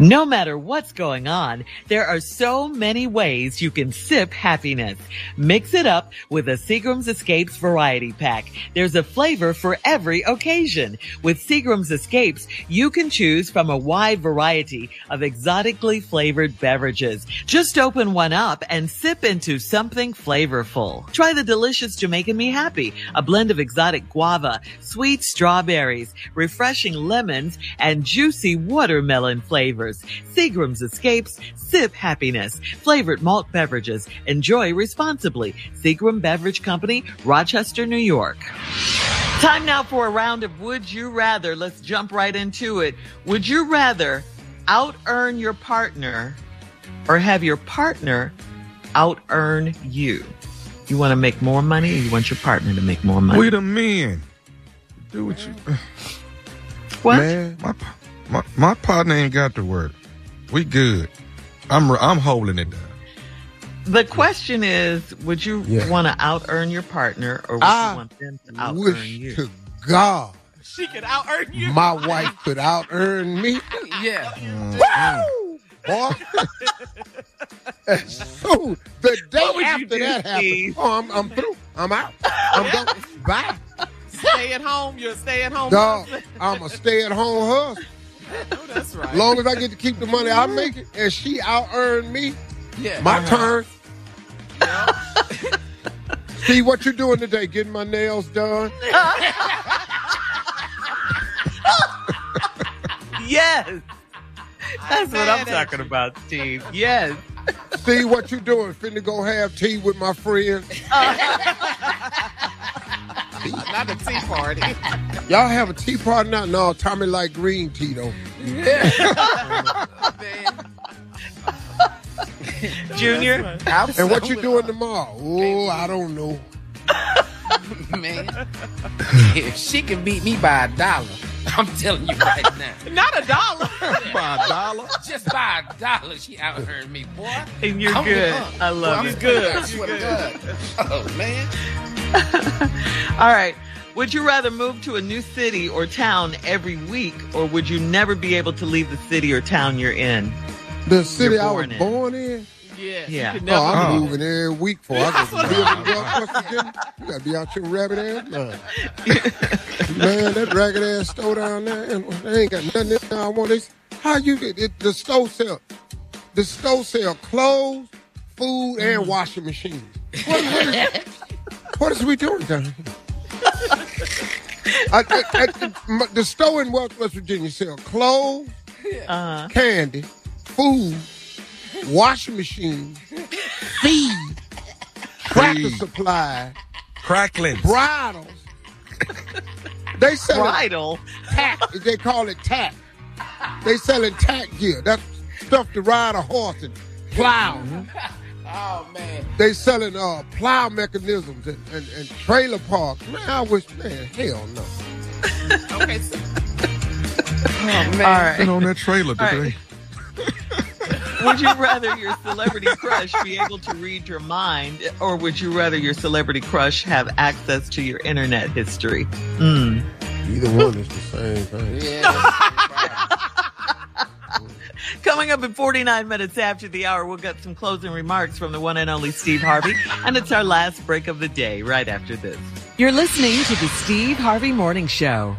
No matter what's going on, there are so many ways you can sip happiness. Mix it up with a Seagram's Escapes variety pack. There's a flavor for every occasion. With Seagram's Escapes, you can choose from a wide variety of exotically flavored beverages. Just open one up and sip into something flavorful. Try the delicious Jamaican Me Happy, a blend of exotic guava, sweet strawberries, refreshing lemons, and juicy watermelon flavors. Seagram's Escapes, sip happiness. Flavored malt beverages. Enjoy responsibly. Seagram Beverage Company, Rochester, New York. Time now for a round of Would You Rather. Let's jump right into it. Would you rather out earn your partner or have your partner out earn you? You want to make more money or you want your partner to make more money? We the men. Do what you. what? Man, my, my my partner ain't got to work. We good. I'm I'm holding it down. The question is, would you Yeah. want to out earn your partner or would I you want them to out earn Wish you? to God She could out earn you. my wife could out earn me. yeah. Woo! Boy. so the day What would you after do, that happened, oh, I'm, I'm through. I'm out. I'm done. Bye. Stay at home. You're a stay at home. Dog. I'm a stay at home husband. Oh, that's right. Long as I get to keep the money I make it and she out earn me, yeah. my turn. Yeah. See what you doing today? Getting my nails done? Yes. That's what I'm mad at talking about, Steve. Yes. See what you're doing? Finna go have tea with my friends? tea. Not a tea party. Y'all have a tea party now? No, Tommy like green tea though. Man. Junior, And what you doing tomorrow? Oh, I don't know. man. if she can beat me by a dollar, I'm telling you right now. Not a dollar. By a dollar. Just by a dollar, she out earned me, boy. and you're I'm good. with. I love Boy, you. I'm good. I swear to God. Oh man. All right. Would you rather move to a new city or town every week, or would you never be able to leave the city or town you're in? The city I was born in. born in. Yes. Yeah. You could Oh, I'm Oh. moving every week for I go live in Gulf, West You gotta be out your rabbit ass mind. Man, that ragged ass store down there, and they ain't got nothing in there I want. This, how you get it, the store sell? The store sell clothes, food, and mm. washing machines. What, what, is, what is we doing down here? I, I, I, my- the store in West West Virginia sell clothes, Uh, candy, food, washing machine, feed, tractor supply, Crackling. bridles. They sell bridal. tack. They call it tack. They selling tack gear. That's stuff to ride a horse and plow. Oh man. They selling uh plow mechanisms and, and, and trailer parks. Man, I wish, man, hell no. Okay. So, Oh man. All right. Been on that trailer today. right. Would you rather your celebrity crush be able to read your mind, or would you rather your celebrity crush have access to your internet history? Mm. Either one is the same thing. Yeah. Coming up in 49 minutes after the hour, we'll get some closing remarks from the one and only Steve Harvey. And it's our last break of the day right after this. You're listening to the Steve Harvey Morning Show.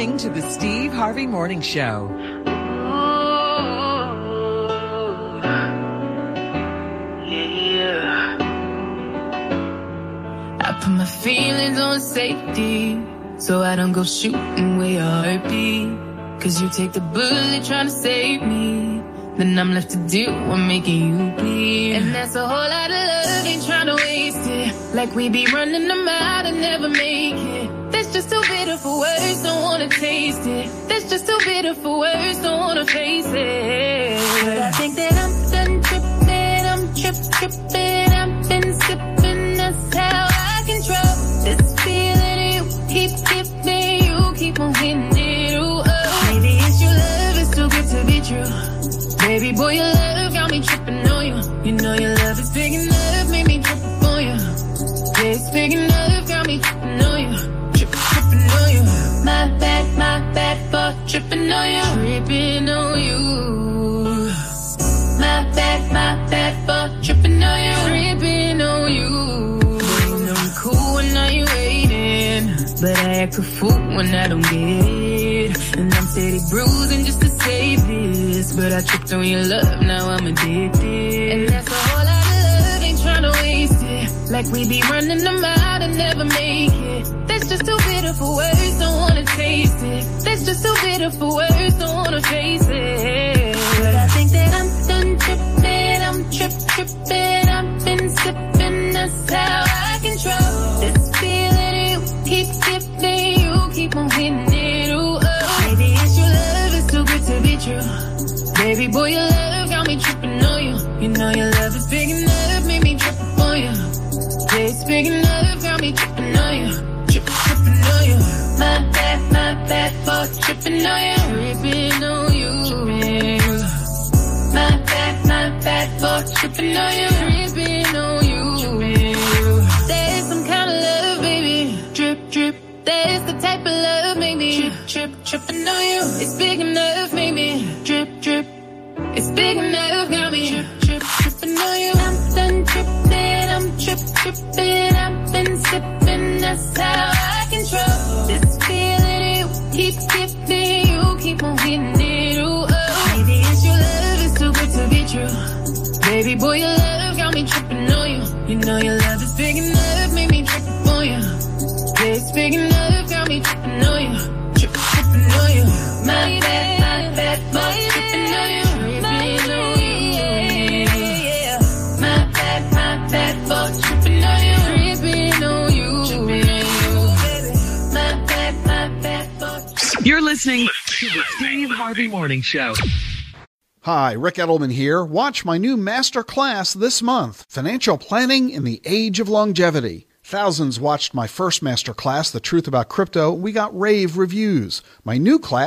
Listening to the Steve Harvey Morning Show. Oh, yeah, I put my feelings on safety so I don't go shooting where your heart be. Cause you take the bullet trying to save me. Then I'm left to do what making you bleed. And that's a whole lot of love, ain't trying to waste it. Like we be running them out and never make it. That's just too bitter for words, don't wanna taste it. That's just too bitter for words, don't wanna face it. But I think that I'm done tripping, I'm trip tripping, Big enough, got me tripping on you. Trip, tripping on you. My bad, my bad for tripping on you. Tripping on you. My bad, my bad for tripping on you. Tripping on you. You I'm cool when now you waiting. But I act a fool when I don't get it. And I'm steady bruising just to save this. But I tripped on your love, now I'm addicted. And that's a Like we be running them out and never make it. That's just too bitter for words, don't wanna taste it. That's just too bitter for words, don't wanna face it. But I think that I'm done tripping, I'm trip tripping, I've been sipping, that's how I control this feeling you keep giving, you keep on hitting it, ooh, oh. Maybe it's your love, it's too good to be true. Baby boy, your love got me tripping on you. You know your love is big enough, made me trip on you. It's big enough, got me tripping on you. Trip, tripping on you. My bad, my bad for tripping on you. Tripping on you. My bad, my bad for tripping on you. Tripping on you. There's some kind of love, baby. Drip, drip. There's the type of love, maybe. Trip, trip, tripping on you. It's big enough, maybe. Drip, drip. It's big enough, got me. Trip, trip, tripping on you. I'm done tripping, trip, tripping. I've been sipping, that's how I control this feeling you keep giving, you keep on hitting it, ooh, oh. Maybe it's your love, it's too good to be true. Baby boy, your love got me tripping on you. You know your love is big enough, made me trip on you. Yeah, it's big enough, got me tripping on you. Trip, tripping on you. My bad, listening to the Steve Harvey Morning Show. Hi, Rick Edelman here. Watch my new master class this month Financial Planning in the Age of Longevity. Thousands watched my first master class, The Truth About Crypto. We got rave reviews. My new class,